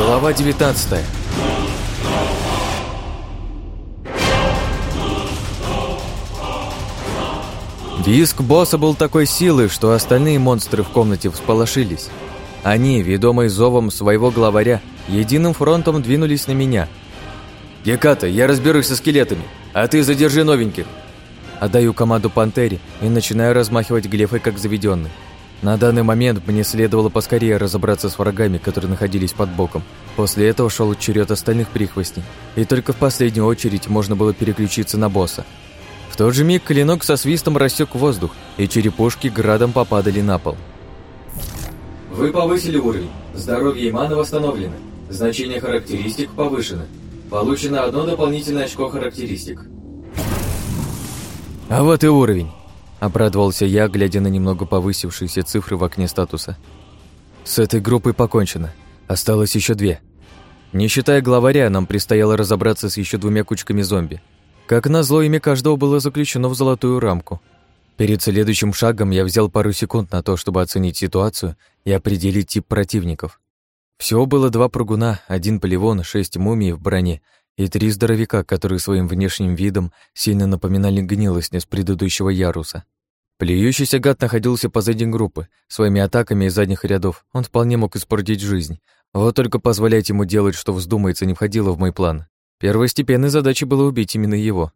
Глава 19 Виск босса был такой силы, что остальные монстры в комнате всполошились. Они, ведомые зовом своего главаря, единым фронтом двинулись на меня. «Геката, я разберусь со скелетами, а ты задержи новеньких!» Отдаю команду Пантере и начинаю размахивать глефой, как заведенный. На данный момент мне следовало поскорее разобраться с врагами, которые находились под боком. После этого шел черед остальных прихвостней, и только в последнюю очередь можно было переключиться на босса. В тот же миг клинок со свистом рассек воздух, и черепушки градом попадали на пол. Вы повысили уровень. Здоровье и мана восстановлены. Значение характеристик повышено. Получено одно дополнительное очко характеристик. А вот и уровень. Обрадовался я, глядя на немного повысившиеся цифры в окне статуса. С этой группой покончено. Осталось еще две. Не считая главаря, нам предстояло разобраться с еще двумя кучками зомби. Как назло, имя каждого было заключено в золотую рамку. Перед следующим шагом я взял пару секунд на то, чтобы оценить ситуацию и определить тип противников. Всего было два прыгуна, один поливон, шесть мумий в броне и три здоровяка, которые своим внешним видом сильно напоминали гнилостня с предыдущего яруса. Плюющийся гад находился позади группы. Своими атаками из задних рядов он вполне мог испортить жизнь. Вот только позволять ему делать, что вздумается, не входило в мой план. Первостепенной задачей было убить именно его.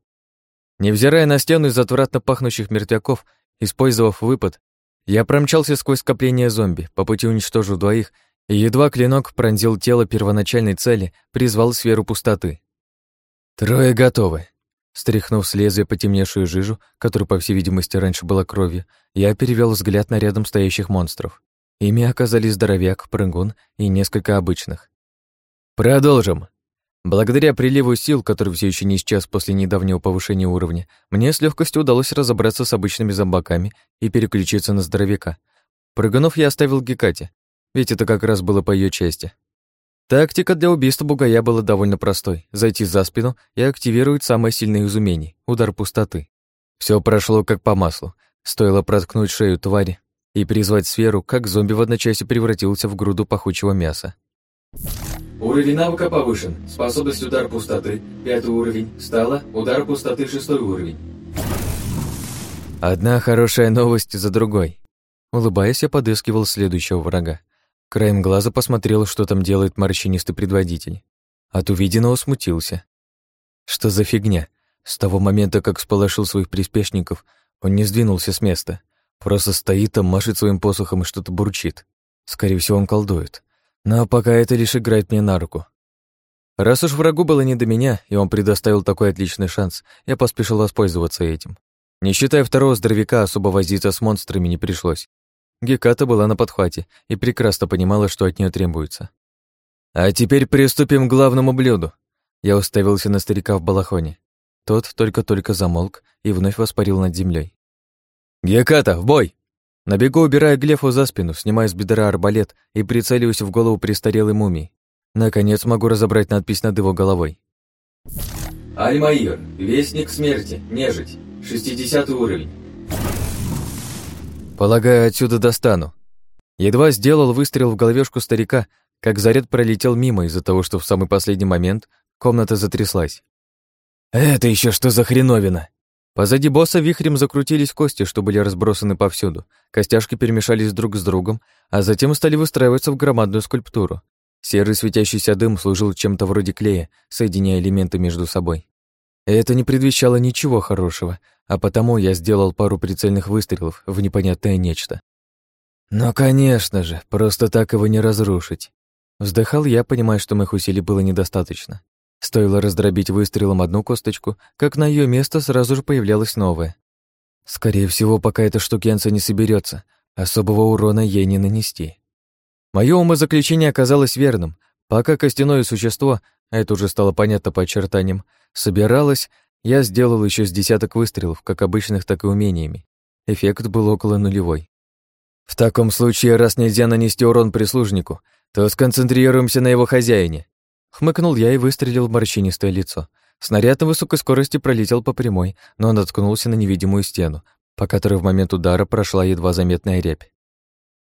Невзирая на стену из отвратно пахнущих мертвяков, использовав выпад, я промчался сквозь скопление зомби, по пути уничтожил двоих, и едва клинок пронзил тело первоначальной цели, призвал сферу пустоты. «Трое готовы». Стряхнув с лезвия потемневшую жижу, которая, по всей видимости, раньше была кровью, я перевел взгляд на рядом стоящих монстров. Ими оказались здоровяк, прыгун и несколько обычных. «Продолжим!» Благодаря приливу сил, который все еще не исчез после недавнего повышения уровня, мне с легкостью удалось разобраться с обычными зомбаками и переключиться на здоровяка. Прыгунов я оставил Гекате, ведь это как раз было по ее части. Тактика для убийства бугая была довольно простой. Зайти за спину и активировать самое сильное из умений — удар пустоты. Все прошло как по маслу. Стоило проткнуть шею твари и призвать сферу, как зомби в одночасье превратился в груду пахучего мяса. Уровень навыка повышен. Способность удар пустоты – пятый уровень. Стала удар пустоты – шестой уровень. Одна хорошая новость за другой. Улыбаясь, я подыскивал следующего врага. Краем глаза посмотрел, что там делает морщинистый предводитель. От увиденного смутился. Что за фигня? С того момента, как сполошил своих приспешников, он не сдвинулся с места. Просто стоит там, машет своим посохом и что-то бурчит. Скорее всего, он колдует. Но пока это лишь играет мне на руку. Раз уж врагу было не до меня, и он предоставил такой отличный шанс, я поспешил воспользоваться этим. Не считая второго здоровяка, особо возиться с монстрами не пришлось. Геката была на подхвате и прекрасно понимала, что от нее требуется. «А теперь приступим к главному блюду». Я уставился на старика в балахоне. Тот только-только замолк и вновь воспарил над землей. «Геката, в бой!» На бегу убирая Глефу за спину, снимая с бедра арбалет и прицеливаюсь в голову престарелой мумии. Наконец могу разобрать надпись над его головой. Альмаир, Вестник Смерти, Нежить, 60 уровень. Полагаю, отсюда достану. Едва сделал выстрел в головешку старика, как заряд пролетел мимо из-за того, что в самый последний момент комната затряслась. «Это еще что за хреновина?» Позади босса вихрем закрутились кости, что были разбросаны повсюду. Костяшки перемешались друг с другом, а затем стали выстраиваться в громадную скульптуру. Серый светящийся дым служил чем-то вроде клея, соединяя элементы между собой. Это не предвещало ничего хорошего, а потому я сделал пару прицельных выстрелов в непонятное нечто. Но, конечно же, просто так его не разрушить. Вздыхал я, понимая, что моих усилий было недостаточно. Стоило раздробить выстрелом одну косточку, как на ее место сразу же появлялась новая. Скорее всего, пока эта штукенция не соберется, особого урона ей не нанести. Мое умозаключение оказалось верным. Пока костяное существо, а это уже стало понятно по очертаниям, собиралось, я сделал еще с десяток выстрелов, как обычных, так и умениями. Эффект был около нулевой. В таком случае, раз нельзя нанести урон прислужнику, то сконцентрируемся на его хозяине. Хмыкнул я и выстрелил в морщинистое лицо. Снаряд на высокой скорости пролетел по прямой, но наткнулся на невидимую стену, по которой в момент удара прошла едва заметная рябь.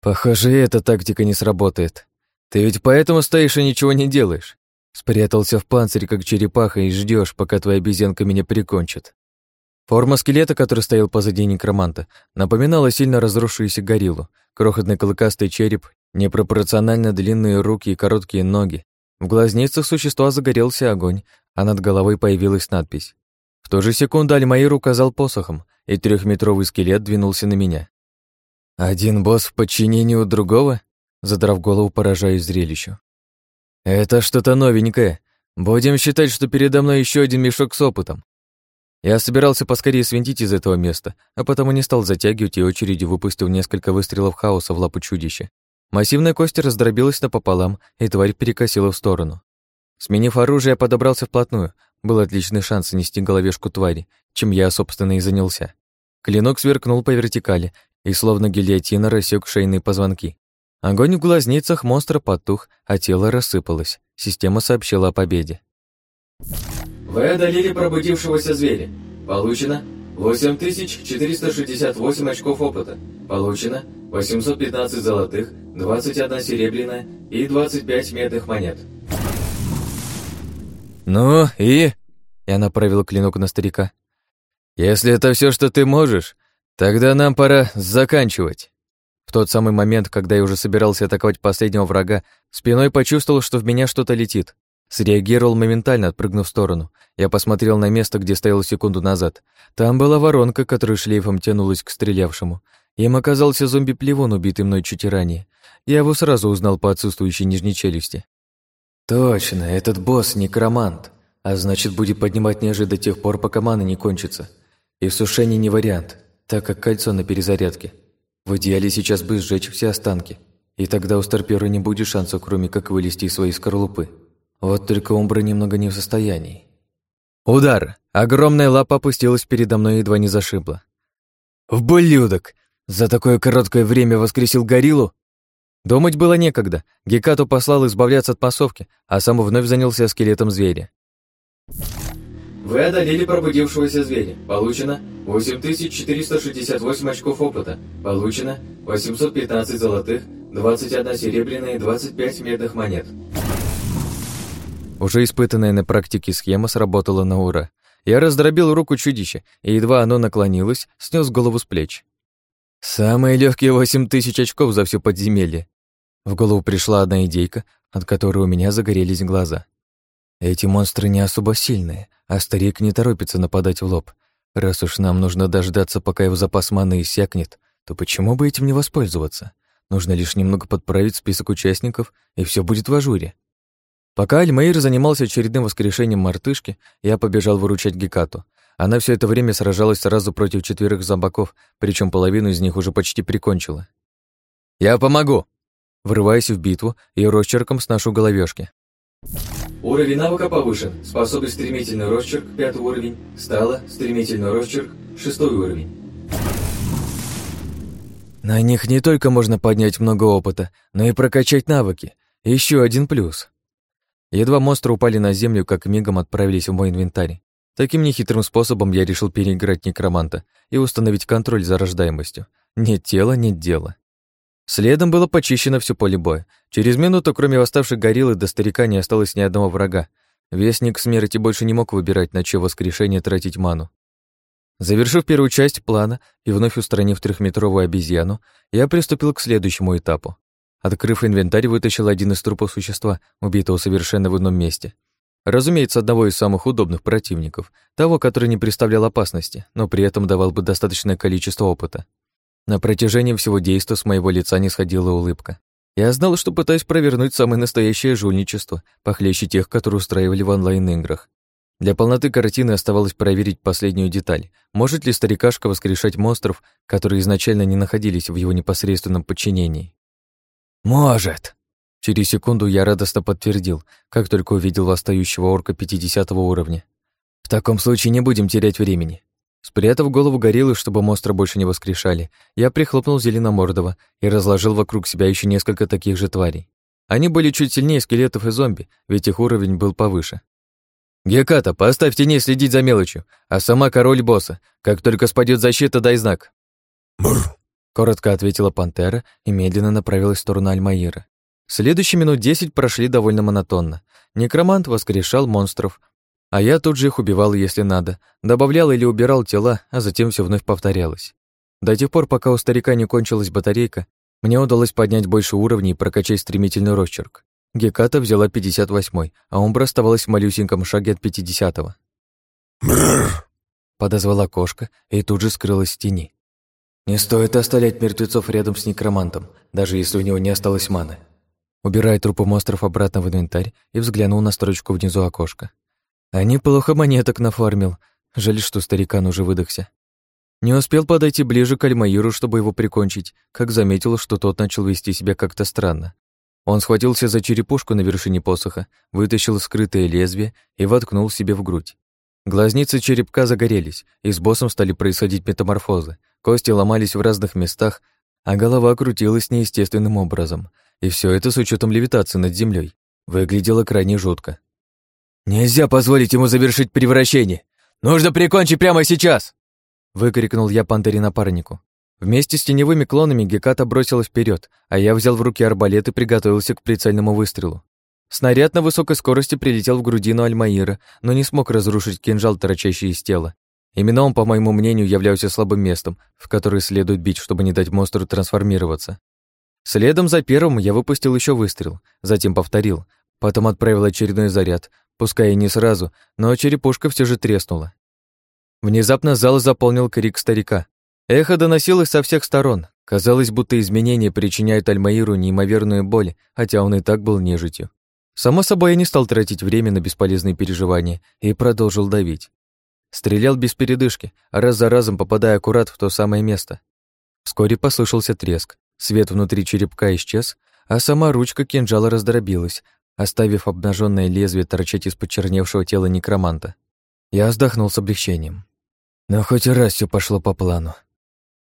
Похоже, эта тактика не сработает. Ты ведь поэтому стоишь и ничего не делаешь. Спрятался в панцирь, как черепаха, и ждешь, пока твоя обезьянка меня прикончит. Форма скелета, который стоял позади некроманта, напоминала сильно разрушившуюся гориллу. Крохотный клыкастый череп, непропорционально длинные руки и короткие ноги. В глазницах существа загорелся огонь, а над головой появилась надпись. В ту же секунду Альмаир указал посохом, и трехметровый скелет двинулся на меня. «Один босс в подчинении у другого?» Задрав голову, поражаюсь зрелищу. «Это что-то новенькое. Будем считать, что передо мной еще один мешок с опытом. Я собирался поскорее свинтить из этого места, а потому не стал затягивать и очередью выпустил несколько выстрелов хаоса в лапу чудища. Массивная кость раздробилась напополам, и тварь перекосила в сторону. Сменив оружие, я подобрался вплотную. Был отличный шанс нести головешку твари, чем я, собственно, и занялся. Клинок сверкнул по вертикали и, словно гильотина, рассек шейные позвонки. Огонь в глазницах монстра потух, а тело рассыпалось. Система сообщила о победе. Вы одолели пробудившегося зверя. Получено 8468 очков опыта. Получено 815 золотых, 21 серебряная и 25 медных монет. «Ну и?» Я направил клинок на старика. «Если это все, что ты можешь, тогда нам пора заканчивать». В тот самый момент, когда я уже собирался атаковать последнего врага, спиной почувствовал, что в меня что-то летит. Среагировал моментально, отпрыгнув в сторону. Я посмотрел на место, где стоял секунду назад. Там была воронка, которая шлейфом тянулась к стрелявшему. Им оказался зомби-плевон, убитый мной чуть ранее. Я его сразу узнал по отсутствующей нижней челюсти. Точно, этот босс некромант, а значит, будет поднимать нежи до тех пор, пока мана не кончится. И в сушении не вариант, так как кольцо на перезарядке. В идеале сейчас бы сжечь все останки, и тогда у старпера не будет шанса, кроме как вылезти из своей скорлупы. Вот только Умбра немного не в состоянии. Удар! Огромная лапа опустилась передо мной и едва не зашибла. «Вблюдок! За такое короткое время воскресил гориллу?» Думать было некогда. Гекату послал избавляться от пасовки, а сам вновь занялся скелетом зверя. Вы одолели пробудившегося зверя. Получено 8468 очков опыта. Получено 815 золотых, 21 серебряная и 25 медных монет. Уже испытанная на практике схема сработала на ура. Я раздробил руку чудища, и едва оно наклонилось, снес голову с плеч. Самые легкие восемь тысяч очков за все подземелье. В голову пришла одна идейка, от которой у меня загорелись глаза. Эти монстры не особо сильные, а старик не торопится нападать в лоб. Раз уж нам нужно дождаться, пока его запас маны иссякнет, то почему бы этим не воспользоваться? Нужно лишь немного подправить список участников, и все будет в ажуре. Пока Альмаир занимался очередным воскрешением мартышки, я побежал выручать Гекату. Она все это время сражалась сразу против четверых зомбаков, причем половину из них уже почти прикончила. «Я помогу!» Врываясь в битву и росчерком сношу головешки. Уровень навыка повышен. Способность стремительный росчерк, пятый уровень. Стала стремительный росчерк, шестой уровень. На них не только можно поднять много опыта, но и прокачать навыки. Еще один плюс. Едва монстры упали на землю, как мигом отправились в мой инвентарь. Таким нехитрым способом я решил переиграть некроманта и установить контроль за рождаемостью. Нет тела, нет дела. Следом было почищено все поле боя. Через минуту, кроме восставших гориллы, до старика не осталось ни одного врага. Вестник смерти больше не мог выбирать, на чье воскрешение тратить ману. Завершив первую часть плана и вновь устранив трехметровую обезьяну, я приступил к следующему этапу. Открыв инвентарь, вытащил один из трупов существа, убитого совершенно в ином месте. Разумеется, одного из самых удобных противников, того, который не представлял опасности, но при этом давал бы достаточное количество опыта. На протяжении всего действа с моего лица не сходила улыбка. Я знал, что пытаюсь провернуть самое настоящее жульничество, похлеще тех, которые устраивали в онлайн-играх. Для полноты картины оставалось проверить последнюю деталь. Может ли старикашка воскрешать монстров, которые изначально не находились в его непосредственном подчинении? «Может!» Через секунду я радостно подтвердил, как только увидел восстающего орка 50 уровня. «В таком случае не будем терять времени». Спрятав голову гориллы, чтобы монстра больше не воскрешали, я прихлопнул Зеленомордова и разложил вокруг себя еще несколько таких же тварей. Они были чуть сильнее скелетов и зомби, ведь их уровень был повыше. «Геката, поставь теней следить за мелочью, а сама король босса. Как только спадет защита, дай знак». «Бррр!» Коротко ответила пантера и медленно направилась в сторону Альмаира. Следующие минут десять прошли довольно монотонно. Некромант воскрешал монстров, а я тут же их убивал, если надо, добавлял или убирал тела, а затем все вновь повторялось. До тех пор, пока у старика не кончилась батарейка, мне удалось поднять больше уровней и прокачать стремительный росчерк. Геката взяла 58-й, а Умбра оставалась в малюсеньком шаге от 50-го. Бррр! Подозвала кошка и тут же скрылась в тени. Не стоит оставлять мертвецов рядом с некромантом, даже если у него не осталось маны. Убирая трупы монстров обратно в инвентарь и взглянул на строчку внизу окошка. А неплохо монеток нафармил. Жаль, что старикан уже выдохся. Не успел подойти ближе к Альмаиру, чтобы его прикончить, как заметил, что тот начал вести себя как-то странно. Он схватился за черепушку на вершине посоха, вытащил скрытое лезвие и воткнул себе в грудь. Глазницы черепка загорелись, и с боссом стали происходить метаморфозы. Кости ломались в разных местах, а голова крутилась неестественным образом. И все это с учетом левитации над землей. Выглядело крайне жутко. «Нельзя позволить ему завершить превращение! Нужно прикончить прямо сейчас!» Выкрикнул я пантере напарнику. Вместе с теневыми клонами Геката бросилась вперед, а я взял в руки арбалет и приготовился к прицельному выстрелу. Снаряд на высокой скорости прилетел в грудину Альмаира, но не смог разрушить кинжал, торчащий из тела. Именно он, по моему мнению, являлся слабым местом, в которое следует бить, чтобы не дать монстру трансформироваться. Следом за первым я выпустил еще выстрел, затем повторил, потом отправил очередной заряд, Пускай и не сразу, но черепушка все же треснула. Внезапно зал заполнил крик старика. Эхо доносилось со всех сторон. Казалось, будто изменения причиняют Альмаиру неимоверную боль, хотя он и так был нежитью. Само собой, я не стал тратить время на бесполезные переживания и продолжил давить. Стрелял без передышки, раз за разом попадая аккурат в то самое место. Вскоре послышался треск. Свет внутри черепка исчез, а сама ручка кинжала раздробилась, оставив обнаженное лезвие торчать из почерневшего тела некроманта. Я вздохнул с облегчением. Но хоть раз все пошло по плану.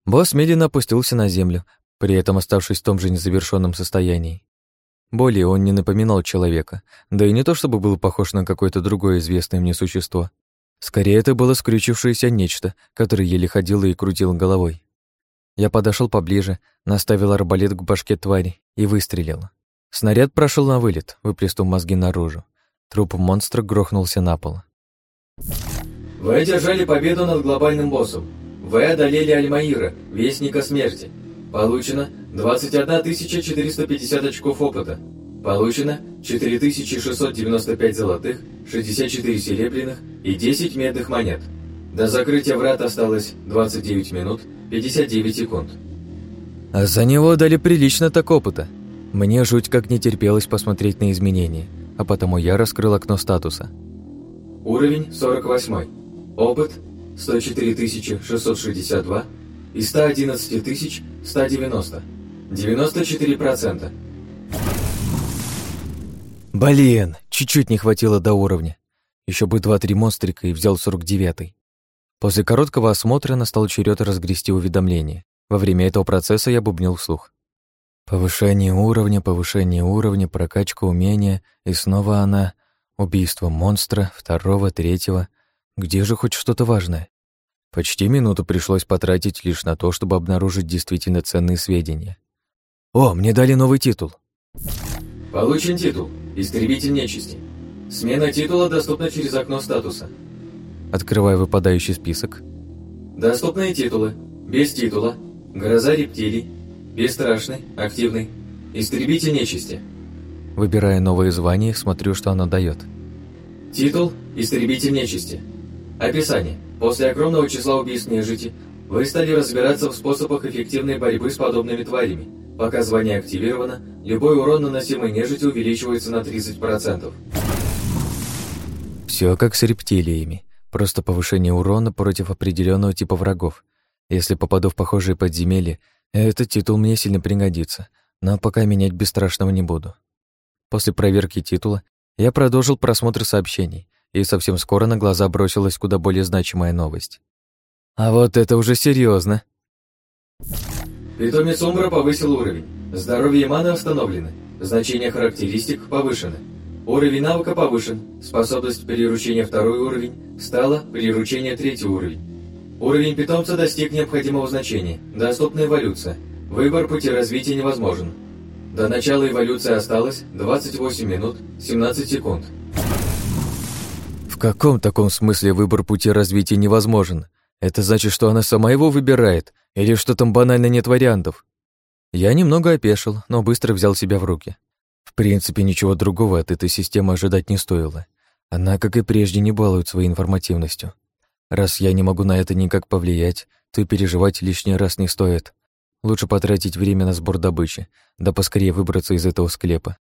Босс медленно опустился на землю, при этом оставшись в том же незавершенном состоянии. Более он не напоминал человека, да и не то чтобы был похож на какое-то другое известное мне существо. Скорее, это было скрючившееся нечто, которое еле ходило и крутило головой. Я подошел поближе, наставил арбалет к башке твари и выстрелил. Снаряд прошел на вылет, выплеснув мозги наружу. Труп монстра грохнулся на пол. Вы одержали победу над глобальным боссом. Вы одолели Альмаира, Вестника Смерти. Получено 21 450 очков опыта. Получено 4695 золотых, 64 серебряных и 10 медных монет. До закрытия врат осталось 29 минут 59 секунд. А за него дали прилично так опыта. Мне жуть как не терпелось посмотреть на изменения, а потому я раскрыл окно статуса. Уровень 48. Опыт 104 662 и 111 190. 94%. Блин, чуть-чуть не хватило до уровня. Еще бы два-три монстрика и взял 49-й. После короткого осмотра настал черед разгрести уведомления. Во время этого процесса я бубнил вслух. Повышение уровня, повышение уровня, прокачка умения, и снова она. Убийство монстра, второго, третьего. Где же хоть что-то важное? Почти минуту пришлось потратить лишь на то, чтобы обнаружить действительно ценные сведения. О, мне дали новый титул. Получен титул «Истребитель нечисти». Смена титула доступна через окно статуса. Открываю выпадающий список. Доступные титулы. Без титула. Гроза рептилий. Бесстрашный, активный, истребитель нечисти. Выбирая новые звания, смотрю, что оно дает. Титул «Истребитель нечисти». Описание. После огромного числа убийств нежити вы стали разбираться в способах эффективной борьбы с подобными тварями. Пока звание активировано, любой урон, наносимый нежити, увеличивается на 30%. Все как с рептилиями. Просто повышение урона против определенного типа врагов. Если попаду в похожие подземелья, этот титул мне сильно пригодится, но пока менять бесстрашного не буду. После проверки титула я продолжил просмотр сообщений, и совсем скоро на глаза бросилась куда более значимая новость. А вот это уже серьезно. Питомец Умбра повысил уровень. Здоровье маны восстановлены. Значение характеристик повышено. Уровень навыка повышен. Способность приручения второй уровень стала приручение третий уровень. Уровень питомца достиг необходимого значения. Доступна эволюция. Выбор пути развития невозможен. До начала эволюции осталось 28 минут 17 секунд. В каком таком смысле выбор пути развития невозможен? Это значит, что она сама его выбирает, или что там банально нет вариантов? Я немного опешил, но быстро взял себя в руки. В принципе, ничего другого от этой системы ожидать не стоило. Она, как и прежде, не балует своей информативностью. Раз я не могу на это никак повлиять, то и переживать лишний раз не стоит. Лучше потратить время на сбор добычи, да поскорее выбраться из этого склепа.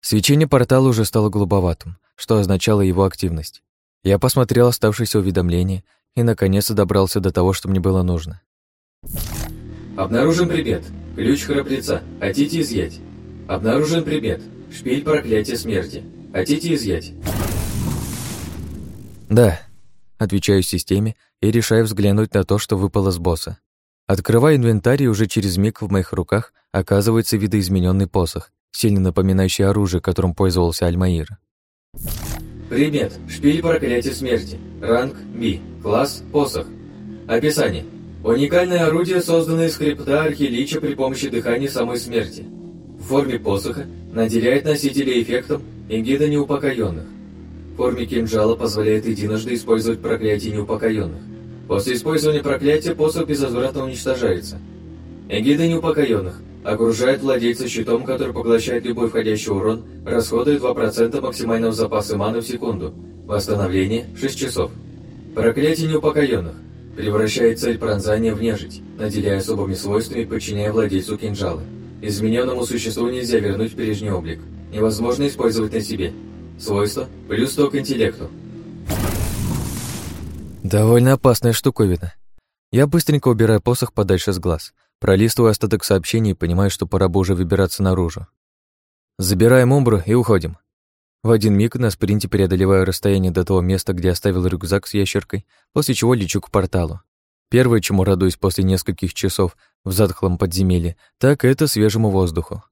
Свечение портала уже стало голубоватым, что означало его активность. Я посмотрел оставшиеся уведомления и, наконец, добрался до того, что мне было нужно. Обнаружен предмет. Ключ храбреца. Хотите изъять? Обнаружен предмет. Шпиль проклятия смерти. Хотите изъять? Да. Отвечаю системе и решаю взглянуть на то, что выпало с босса. Открываю инвентарь, и уже через миг в моих руках оказывается видоизмененный посох, сильно напоминающий оружие, которым пользовался Альмаир. Предмет. Шпиль проклятия смерти. Ранг B. Класс посох. Описание. Уникальное орудие, созданное из хребта Архилича при помощи дыхания самой смерти. В форме посоха наделяет носителя эффектом эгида неупокоенных. В форме кинжала позволяет единожды использовать проклятие неупокоенных. После использования проклятия посох безвозвратно уничтожается. Эгида неупокоенных Окружает владельца щитом, который поглощает любой входящий урон, расходует 2% максимального запаса маны в секунду. Восстановление 6 часов. Проклятие неупокоенных. Превращает цель пронзания в нежить, наделяя особыми свойствами, подчиняя владельцу кинжала. Измененному существу нельзя вернуть прежний облик. Невозможно использовать на себе. Свойство плюс 100 к интеллекту. Довольно опасная штуковина. Я быстренько убираю посох подальше с глаз – Пролистываю остаток сообщений и понимаю, что пора бы уже выбираться наружу. Забираем Умбру и уходим. В один миг на спринте преодолеваю расстояние до того места, где оставил рюкзак с ящеркой, после чего лечу к порталу. Первое, чему радуюсь после нескольких часов в затхлом подземелье, так это свежему воздуху.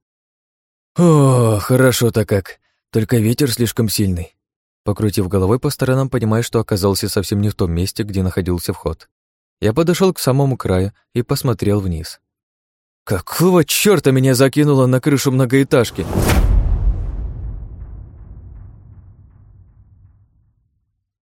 О, хорошо-то как. Только ветер слишком сильный. Покрутив головой по сторонам, понимаю, что оказался совсем не в том месте, где находился вход. Я подошел к самому краю и посмотрел вниз. Какого чёрта меня закинуло на крышу многоэтажки?